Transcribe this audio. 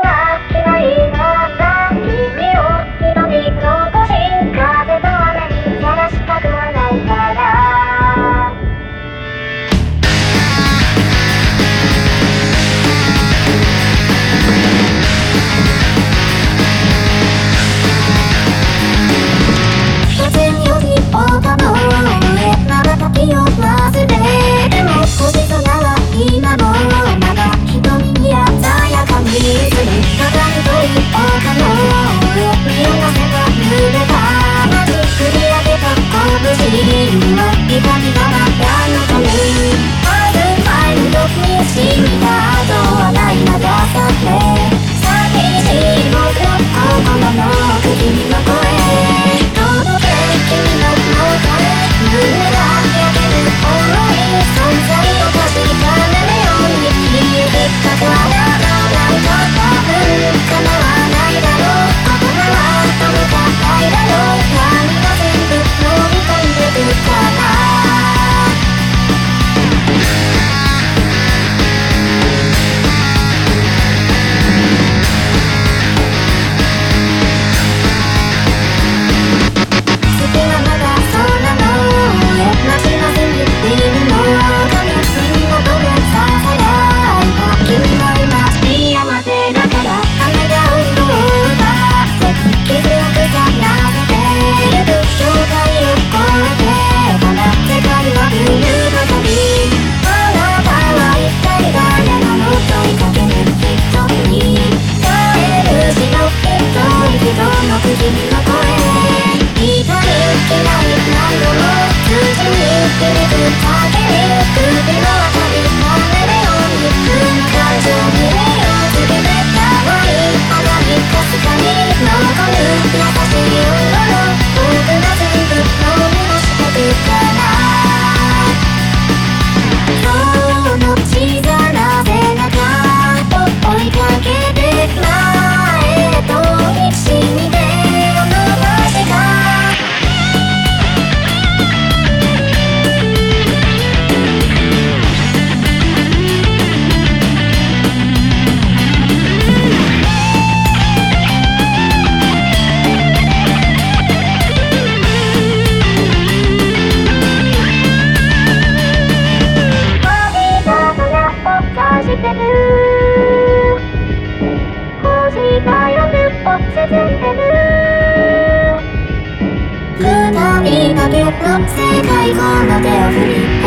Bye. だけの世界この手を振り